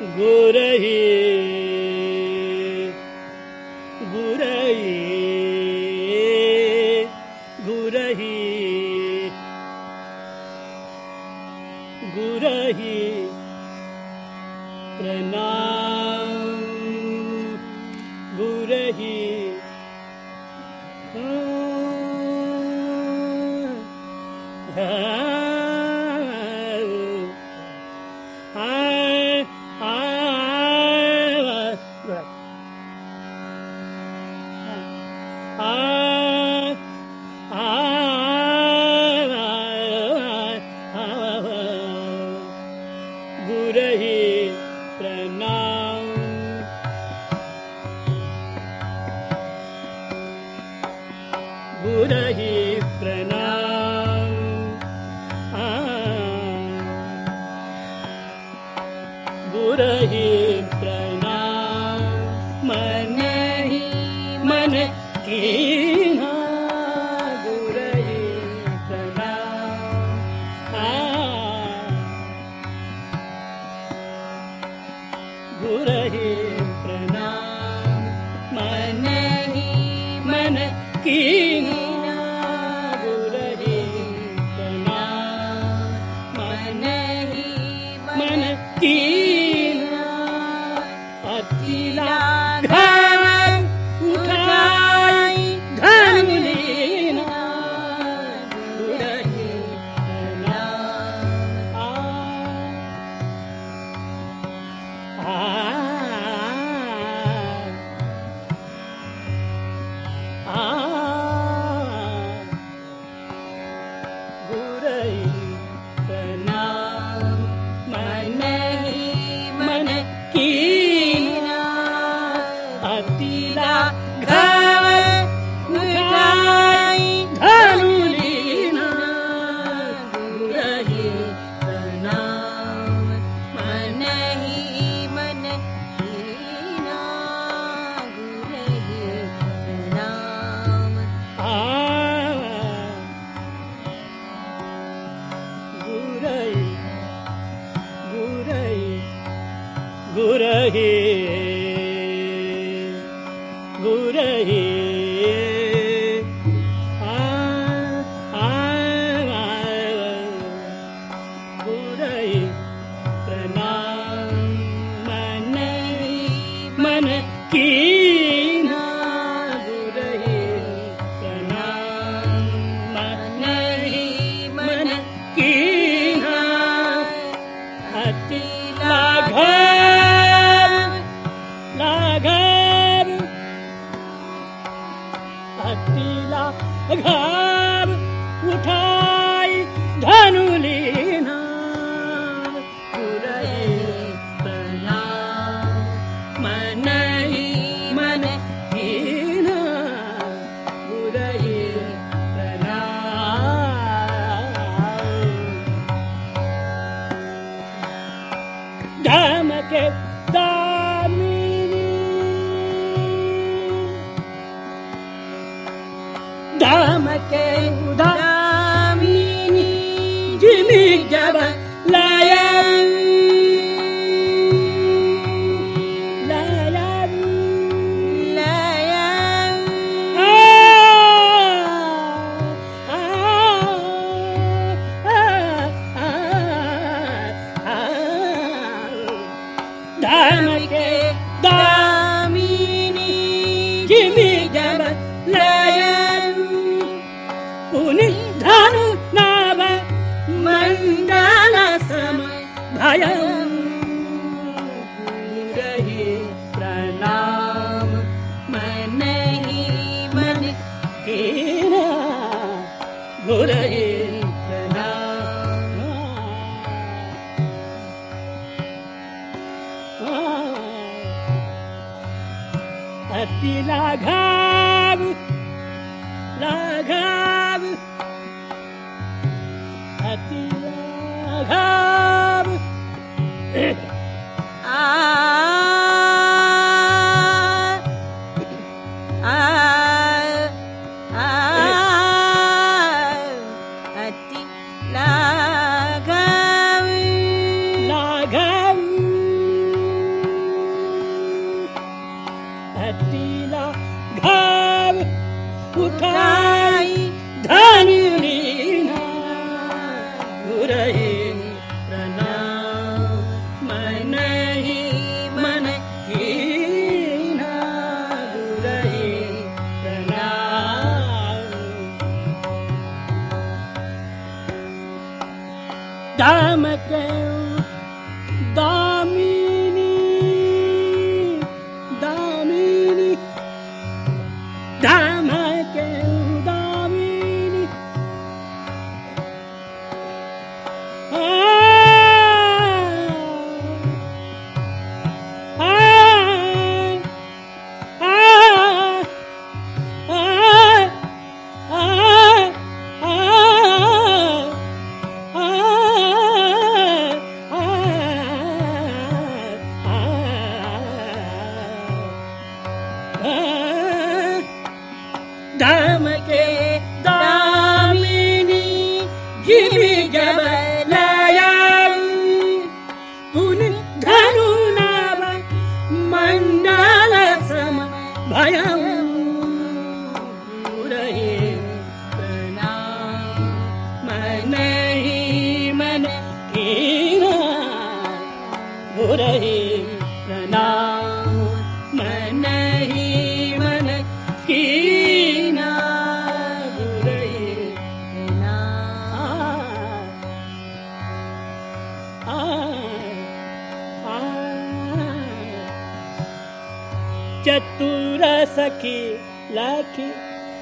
गुरही। गुरही। गुरहि। गुरहि। प्रणा गुरही। Ahora No. Ah. धाम के उदा प्रणा मन कि प्रणाम। अतिलाघा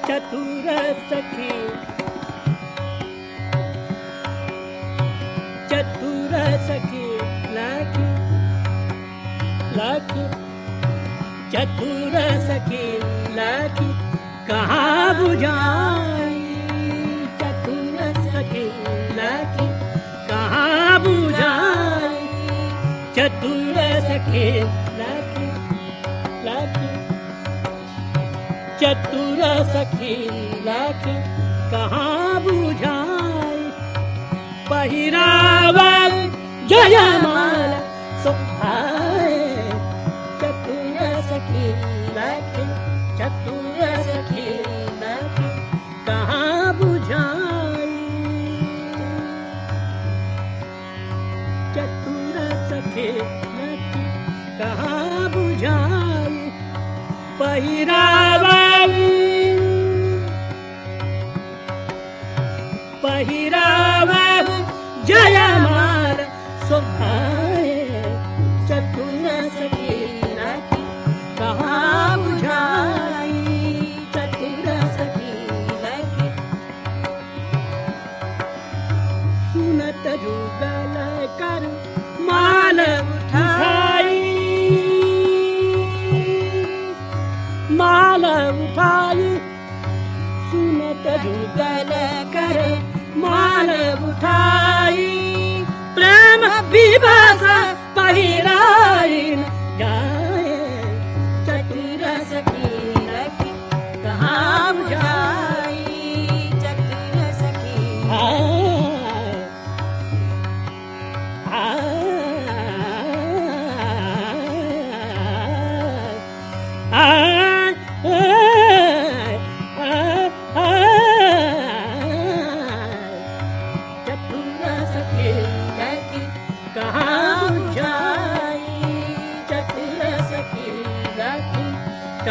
चतुर सखी चतुर सखी लाख लाख। चतुर सखी लाख, कहा बुझाई? चतुर सखी लाख, कहा बुझाई? चतुर सखी लाख लाख। चतुर सखी कहाँ बुझाई पहिरावल जय श्रीराम। जय मार। सुभा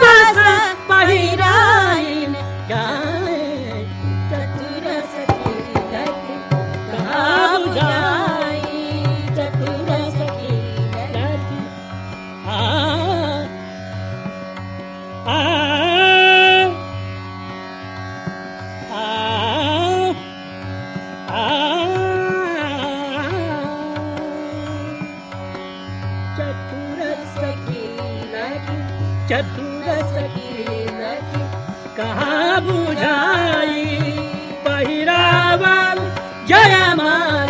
妈 पहिरावा जयमाल